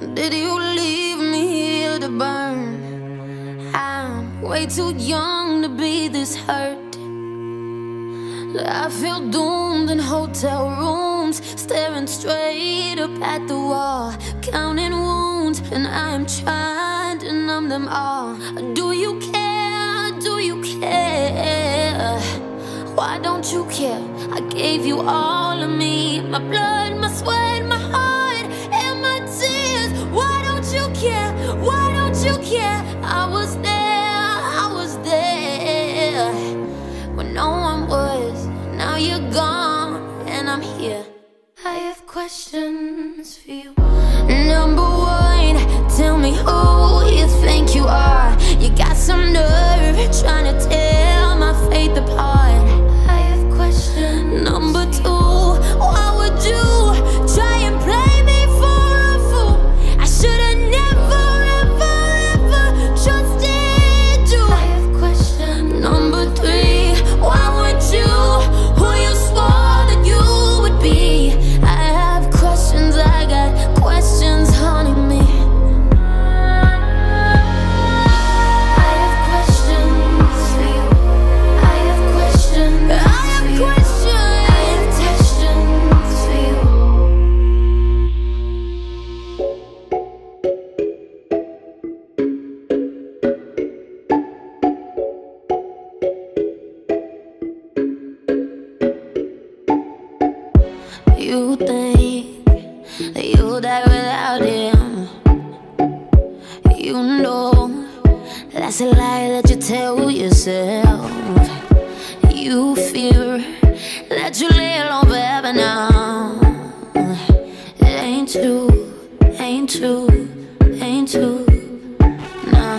Did you leave me here to burn? I'm way too young to be this hurt. I feel doomed in hotel rooms, staring straight up at the wall, counting wounds, and I'm trying to numb them all. Do you care? Do you care? Why don't you care? I gave you all of me, my blood, my sweat, my heart. You're gone, and I'm here. I have questions for you. Number one, tell me who you think you are. You got some nerve trying to tear my faith apart. I have questions. Number two, think that you'll die without him. You know that's a lie that you tell yourself. You fear that you lay alone forever now. It ain't true, ain't true, ain't true. Nah.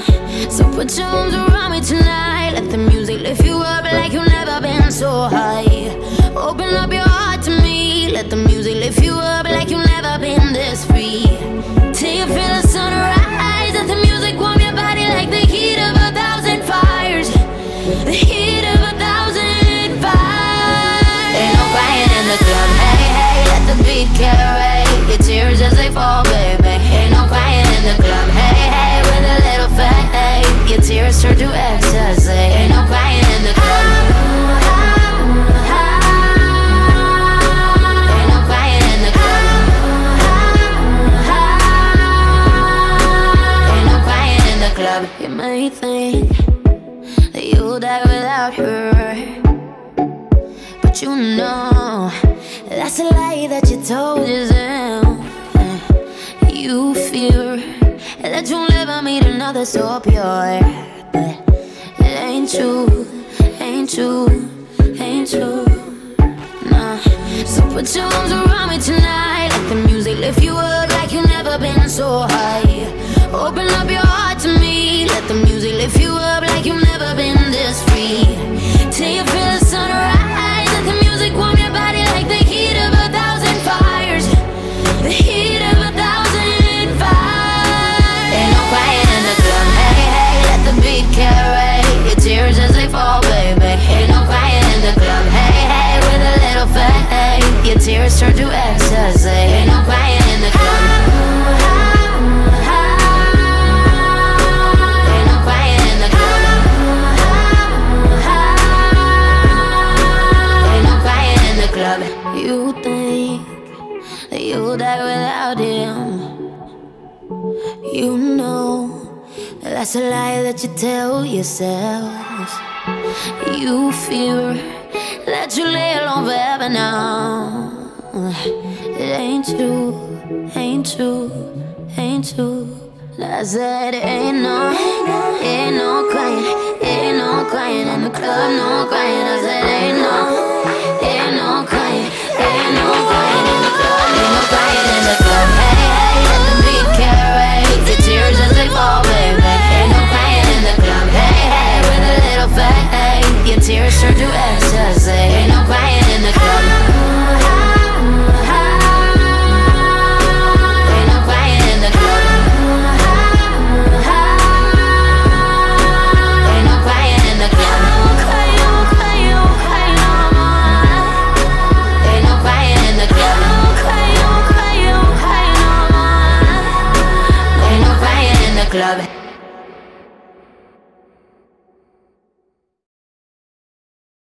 So put your arms around me tonight. Let the music lift you up like you've never been so high. Club. You may think that you'll die without her. But you know that's a lie that you told yourself. You fear that you'll never meet another so pure. But it ain't true, ain't true, ain't true. Nah. So put your arms around me tonight. Let the music lift you up like you've never been so high. Open up your. Let lift you up that die without him. You know that's a lie that you tell yourself. You fear that you lay alone forever now. It ain't true, ain't true, ain't true. I said ain't no, club.